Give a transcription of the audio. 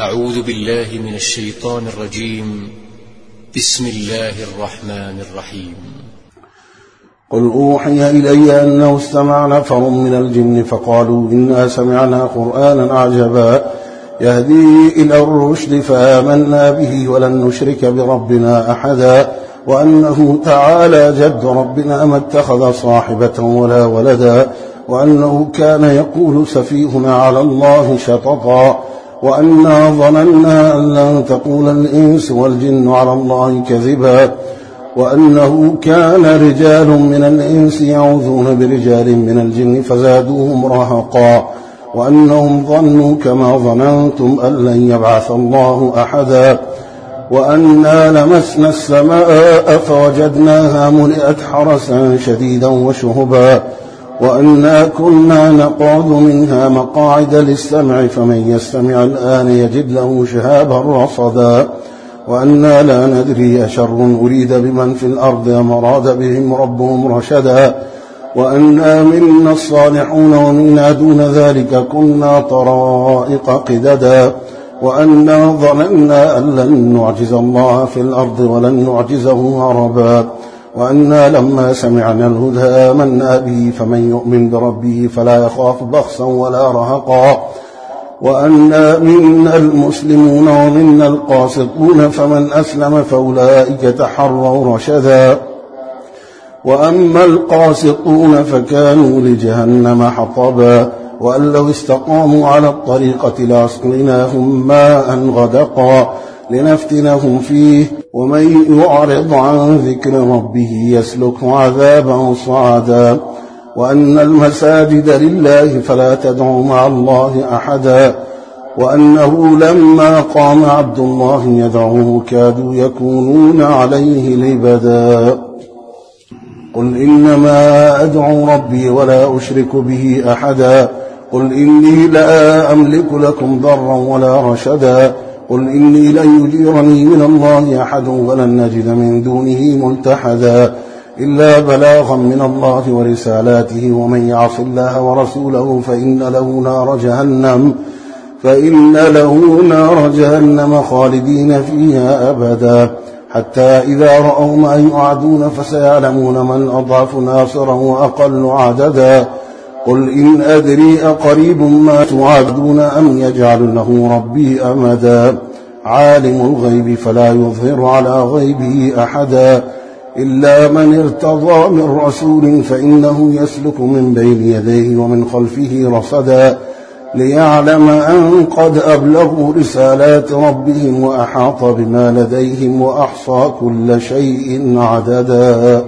أعوذ بالله من الشيطان الرجيم. بسم الله الرحمن الرحيم. قل أوحي إلي أنه استمع نفر من الجن فقالوا إنا سمعنا قرآنا عجبا يهدي إلى الرشد فآمنا به ولن نشرك بربنا أحدا وأنه تعالى جد ربنا ما اتخذ صاحبة ولا ولدا وأنه كان يقول سفيهنا على الله شططا وأنا ظننا أن لن تقول الإنس والجن على الله كذبا وأنه كان رجال من الإنس يعوذون برجال من الجن فزادوهم رهقا وأنهم ظنوا كما ظننتم أن لن يبعث الله أحدا وأنا لمسنا السماء فوجدناها ملئت حرسا شديدا وشهبا. وأنا كنا نقعد منها مقاعد للسمع فمن يستمع الآن يجد له شهابا رصدا. وأنا لا ندري أشر أريد بمن في الأرض أم أراد بهم ربهم رشدا. وأنا منا الصالحون ومنا دون ذلك كنا طرائق قددا. وأنا ظننا أن لن نعجز الله في الأرض ولن نعجزه هربا. وأنا لما سمعنا الهدى آمنا به فمن يؤمن بربه فلا يخاف بخسا ولا رهقا. وأنا منا المسلمون ومنا القاسطون فمن أسلم فأولئك تحروا رشدا. وأما القاسطون فكانوا لجهنم حطبا. وأن لو استقاموا على الطريقة لأسقيناهم ماء غدقا. لنفتنهم فيه. ومن يعرض عن ذكر ربه يسلك عذابا صعدا. وأن المساجد لله فلا تدعوا مع الله أحدا. وأنه لما قام عبد الله يدعوه كادوا يكونون عليه لبدا. قل إنما أدعو ربي ولا أشرك به أحدا. قل إني لا أملك لكم ضرا ولا رشدا. قل إني لن يجيرني من الله أحد ولن نجد من دونه ملتحدا إلا بلاغا من الله ورسالاته ومن يعص الله ورسوله فإن له نار جهنم فإن له نار جهنم خالدين فيها أبدا حتى إذا رأوا ما يوعدون فسيعلمون من أضعف ناصرا وأقل عددا قل إن أدري أقريب ما توعدون أم يجعل له ربي أمدا عالم الغيب فلا يظهر على غيبه أحدا إلا من ارتضى من رسول فإنه يسلك من بين يديه ومن خلفه رصدا ليعلم أن قد أبلغوا رسالات ربهم وأحاط بما لديهم وأحصى كل شيء عددا